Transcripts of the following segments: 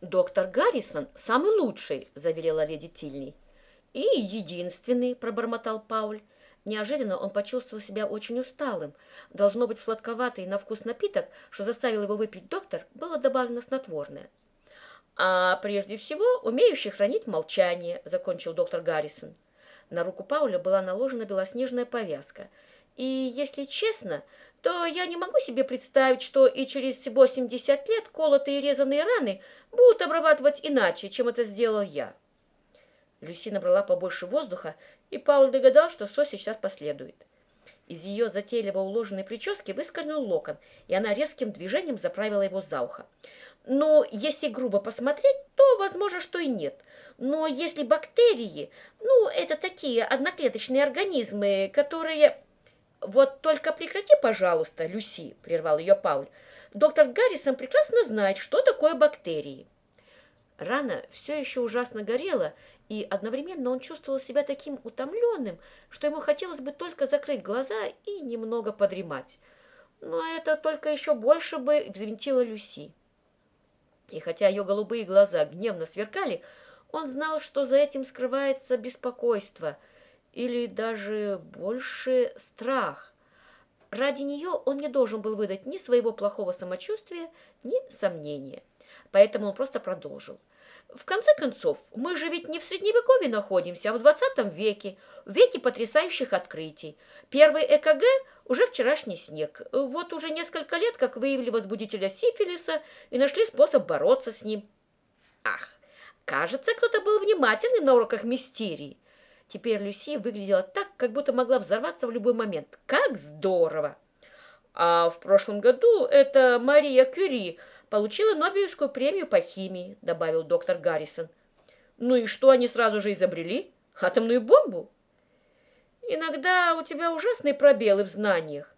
«Доктор Гаррисон самый лучший», — заверила леди Тильни. «И единственный», — пробормотал Пауль. Неожиданно он почувствовал себя очень усталым. Должно быть, сладковатый на вкус напиток, что заставил его выпить доктор, было добавлено снотворное. «А прежде всего, умеющий хранить молчание», — закончил доктор Гаррисон. На руку Пауля была наложена белоснежная повязка. «И, если честно, то я не могу себе представить, что и через 80 лет колотые и резаные раны будут обрабатывать иначе, чем это сделал я». Люси набрала побольше воздуха, и Пауль догадал, что Соси сейчас последует. Из ее затейливо уложенной прически выскользнул локон, и она резким движением заправила его за ухо. «Ну, если грубо посмотреть, то возможно, что и нет. Но если бактерии, ну, это такие одноклеточные организмы, которые...» «Вот только прекрати, пожалуйста, Люси», — прервал ее Пауль. «Доктор Гаррисон прекрасно знает, что такое бактерии». Рана все еще ужасно горела, и одновременно он чувствовал себя таким утомленным, что ему хотелось бы только закрыть глаза и немного подремать. Но это только еще больше бы взвинтило Люси. И хотя ее голубые глаза гневно сверкали, он знал, что за этим скрывается беспокойство или даже больше страх. Ради нее он не должен был выдать ни своего плохого самочувствия, ни сомнения. Поэтому он просто продолжил. В конце концов, мы же ведь не в Средневековье находимся, а в 20 веке, в веке потрясающих открытий. Первый ЭКГ уже вчерашний снег. Вот уже несколько лет, как выявили возбудителя сифилиса и нашли способ бороться с ним. Ах, кажется, кто-то был внимательным на уроках мистерии. Теперь Люси выглядела так, как будто могла взорваться в любой момент. Как здорово! А в прошлом году это Мария Кюри – получила Нобелевскую премию по химии», — добавил доктор Гаррисон. «Ну и что они сразу же изобрели? Атомную бомбу?» «Иногда у тебя ужасные пробелы в знаниях.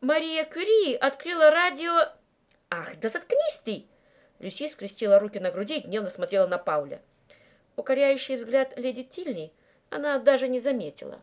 Мария Кюри открыла радио...» «Ах, да заткнись ты!» Люси скрестила руки на груди и гневно смотрела на Пауля. Укоряющий взгляд леди Тильни она даже не заметила.